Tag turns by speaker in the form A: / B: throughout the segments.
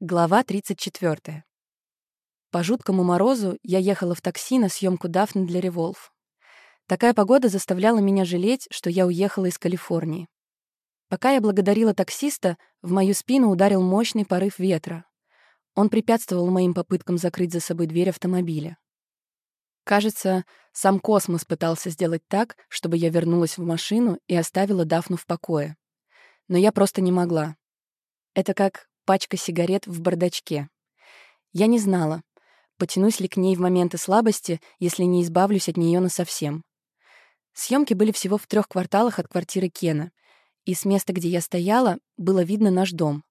A: Глава 34. По жуткому морозу я ехала в такси на съемку Дафны для Револв. Такая погода заставляла меня жалеть, что я уехала из Калифорнии. Пока я благодарила таксиста, в мою спину ударил мощный порыв ветра. Он препятствовал моим попыткам закрыть за собой дверь автомобиля. Кажется, сам космос пытался сделать так, чтобы я вернулась в машину и оставила Дафну в покое. Но я просто не могла. Это как пачка сигарет в бардачке. Я не знала, потянусь ли к ней в моменты слабости, если не избавлюсь от нее насовсем. Съемки были всего в трех кварталах от квартиры Кена, и с места, где я стояла, было видно наш дом.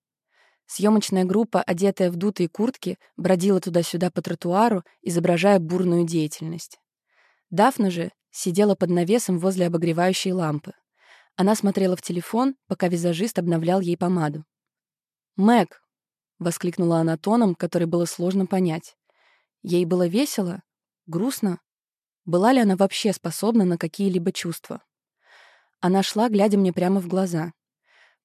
A: Съемочная группа, одетая в дутые куртки, бродила туда-сюда по тротуару, изображая бурную деятельность. Дафна же сидела под навесом возле обогревающей лампы. Она смотрела в телефон, пока визажист обновлял ей помаду. «Мэг!» — воскликнула она тоном, который было сложно понять. Ей было весело? Грустно? Была ли она вообще способна на какие-либо чувства? Она шла, глядя мне прямо в глаза.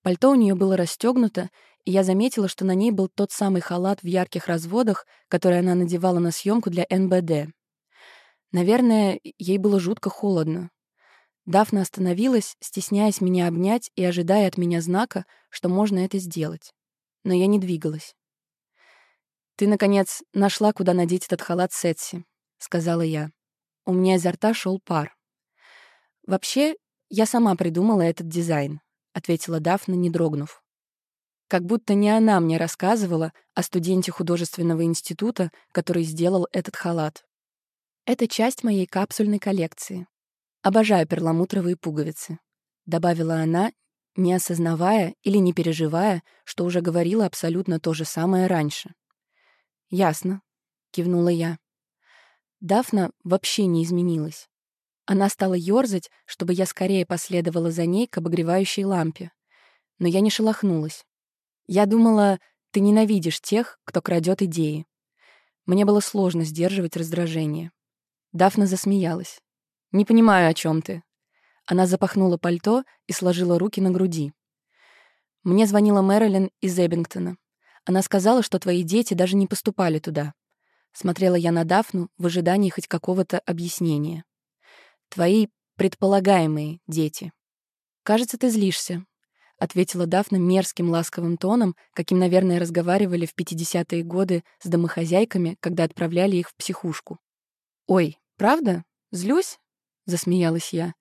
A: Пальто у нее было расстегнуто, и я заметила, что на ней был тот самый халат в ярких разводах, который она надевала на съемку для НБД. Наверное, ей было жутко холодно. Дафна остановилась, стесняясь меня обнять и ожидая от меня знака, что можно это сделать но я не двигалась. «Ты, наконец, нашла, куда надеть этот халат Сетси», — сказала я. У меня изо рта шел пар. «Вообще, я сама придумала этот дизайн», — ответила Дафна, не дрогнув. Как будто не она мне рассказывала о студенте художественного института, который сделал этот халат. «Это часть моей капсульной коллекции. Обожаю перламутровые пуговицы», — добавила она, не осознавая или не переживая, что уже говорила абсолютно то же самое раньше. «Ясно», — кивнула я. Дафна вообще не изменилась. Она стала ёрзать, чтобы я скорее последовала за ней к обогревающей лампе. Но я не шелохнулась. Я думала, ты ненавидишь тех, кто крадет идеи. Мне было сложно сдерживать раздражение. Дафна засмеялась. «Не понимаю, о чем ты», она запахнула пальто и сложила руки на груди. Мне звонила Мэрилин из Эббингтона. Она сказала, что твои дети даже не поступали туда. Смотрела я на Дафну в ожидании хоть какого-то объяснения. Твои предполагаемые дети. «Кажется, ты злишься», — ответила Дафна мерзким ласковым тоном, каким, наверное, разговаривали в 50-е годы с домохозяйками, когда отправляли их в психушку. «Ой, правда? Злюсь?» — засмеялась я.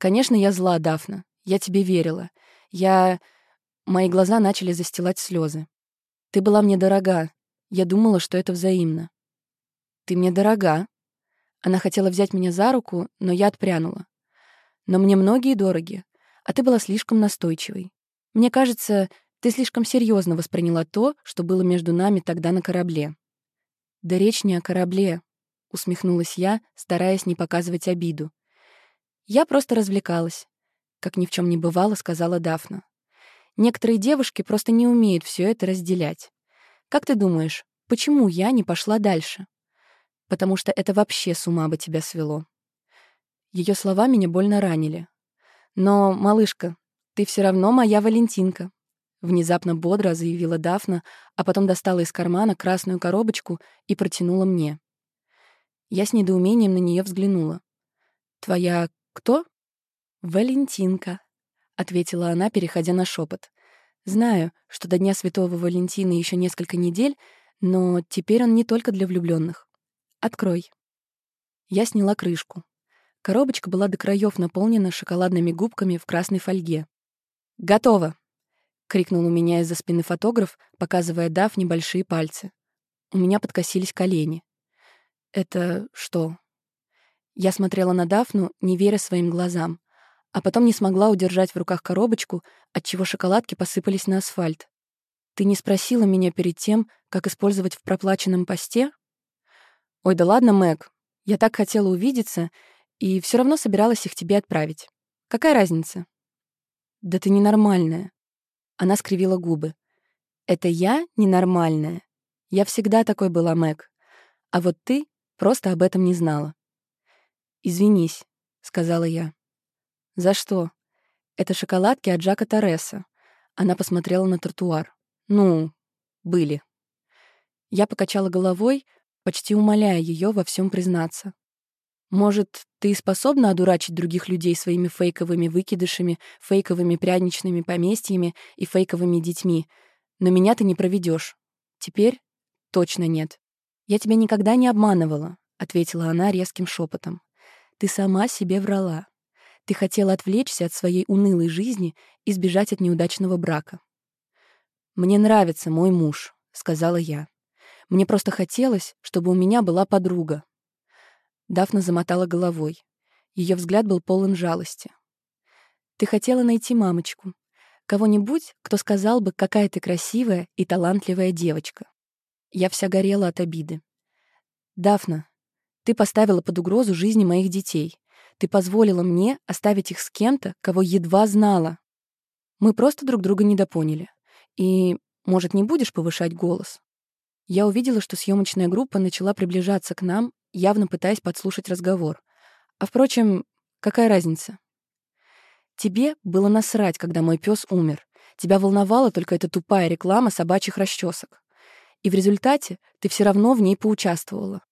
A: Конечно, я зла, Дафна. Я тебе верила. Я... Мои глаза начали застилать слезы. Ты была мне дорога. Я думала, что это взаимно. Ты мне дорога. Она хотела взять меня за руку, но я отпрянула. Но мне многие дороги, а ты была слишком настойчивой. Мне кажется, ты слишком серьезно восприняла то, что было между нами тогда на корабле. Да речь не о корабле, усмехнулась я, стараясь не показывать обиду. Я просто развлекалась. Как ни в чем не бывало, сказала Дафна. Некоторые девушки просто не умеют все это разделять. Как ты думаешь, почему я не пошла дальше? Потому что это вообще с ума бы тебя свело. Ее слова меня больно ранили. Но, малышка, ты все равно моя Валентинка. Внезапно бодро заявила Дафна, а потом достала из кармана красную коробочку и протянула мне. Я с недоумением на нее взглянула. «Твоя «Кто?» «Валентинка», — ответила она, переходя на шепот. «Знаю, что до Дня Святого Валентина еще несколько недель, но теперь он не только для влюбленных. Открой». Я сняла крышку. Коробочка была до краев наполнена шоколадными губками в красной фольге. «Готово!» — крикнул у меня из-за спины фотограф, показывая Дав небольшие пальцы. У меня подкосились колени. «Это что, я смотрела на Дафну, не веря своим глазам, а потом не смогла удержать в руках коробочку, отчего шоколадки посыпались на асфальт. «Ты не спросила меня перед тем, как использовать в проплаченном посте?» «Ой, да ладно, Мэг. Я так хотела увидеться, и все равно собиралась их тебе отправить. Какая разница?» «Да ты ненормальная». Она скривила губы. «Это я ненормальная? Я всегда такой была, Мэг. А вот ты просто об этом не знала». «Извинись», — сказала я. «За что?» «Это шоколадки от Жака Тореса». Она посмотрела на тротуар. «Ну, Были. Я покачала головой, почти умоляя ее во всем признаться. Может, ты способна одурачить других людей своими фейковыми выкидышами, фейковыми пряничными поместьями и фейковыми детьми, но меня ты не проведешь. Теперь точно нет. Я тебя никогда не обманывала, ответила она резким шепотом. Ты сама себе врала. Ты хотела отвлечься от своей унылой жизни и сбежать от неудачного брака. Мне нравится мой муж, сказала я. Мне просто хотелось, чтобы у меня была подруга, Дафна замотала головой. Ее взгляд был полон жалости. «Ты хотела найти мамочку. Кого-нибудь, кто сказал бы, какая ты красивая и талантливая девочка». Я вся горела от обиды. «Дафна, ты поставила под угрозу жизни моих детей. Ты позволила мне оставить их с кем-то, кого едва знала. Мы просто друг друга недопоняли. И, может, не будешь повышать голос?» Я увидела, что съемочная группа начала приближаться к нам, явно пытаясь подслушать разговор. А впрочем, какая разница? Тебе было насрать, когда мой пес умер. Тебя волновала только эта тупая реклама собачьих расчесок. И в результате ты все равно в ней поучаствовала.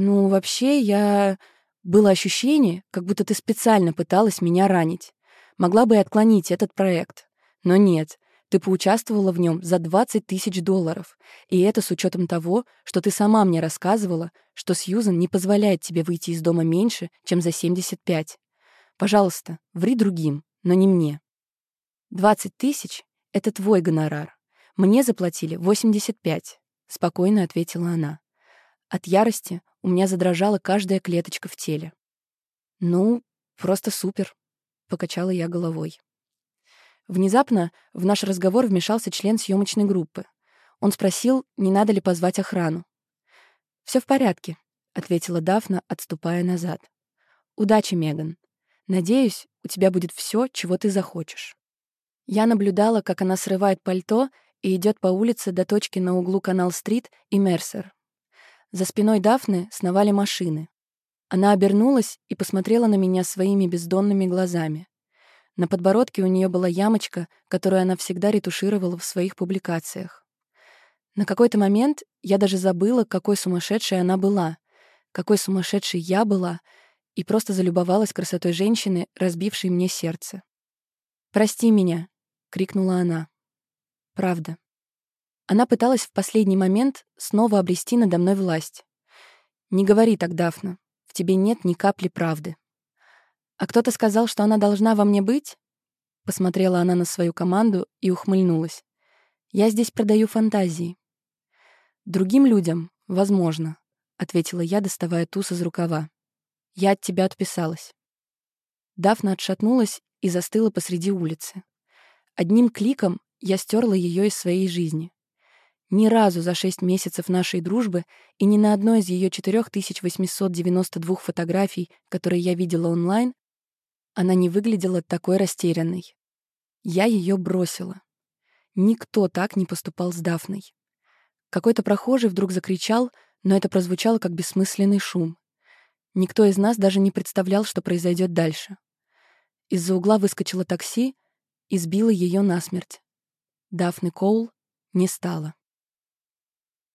A: Ну, вообще, я... Было ощущение, как будто ты специально пыталась меня ранить. Могла бы и отклонить этот проект. Но нет, ты поучаствовала в нем за 20 тысяч долларов. И это с учетом того, что ты сама мне рассказывала, что Сьюзан не позволяет тебе выйти из дома меньше, чем за 75. Пожалуйста, ври другим, но не мне. 20 тысяч — это твой гонорар. Мне заплатили 85, — спокойно ответила она. От ярости у меня задрожала каждая клеточка в теле. «Ну, просто супер», — покачала я головой. Внезапно в наш разговор вмешался член съемочной группы. Он спросил, не надо ли позвать охрану. Все в порядке», — ответила Дафна, отступая назад. «Удачи, Меган. Надеюсь, у тебя будет все, чего ты захочешь». Я наблюдала, как она срывает пальто и идет по улице до точки на углу Канал-стрит и Мерсер. За спиной Дафны сновали машины. Она обернулась и посмотрела на меня своими бездонными глазами. На подбородке у нее была ямочка, которую она всегда ретушировала в своих публикациях. На какой-то момент я даже забыла, какой сумасшедшей она была, какой сумасшедшей я была, и просто залюбовалась красотой женщины, разбившей мне сердце. «Прости меня», — крикнула она. «Правда». Она пыталась в последний момент снова обрести надо мной власть. «Не говори так, Дафна. В тебе нет ни капли правды». «А кто-то сказал, что она должна во мне быть?» Посмотрела она на свою команду и ухмыльнулась. «Я здесь продаю фантазии». «Другим людям, возможно», — ответила я, доставая туз из рукава. «Я от тебя отписалась». Дафна отшатнулась и застыла посреди улицы. Одним кликом я стерла ее из своей жизни. Ни разу за шесть месяцев нашей дружбы и ни на одной из ее 4892 фотографий, которые я видела онлайн, она не выглядела такой растерянной. Я ее бросила. Никто так не поступал с Дафной. Какой-то прохожий вдруг закричал, но это прозвучало как бессмысленный шум. Никто из нас даже не представлял, что произойдет дальше. Из-за угла выскочило такси и сбило ее насмерть. Дафны Коул не стало.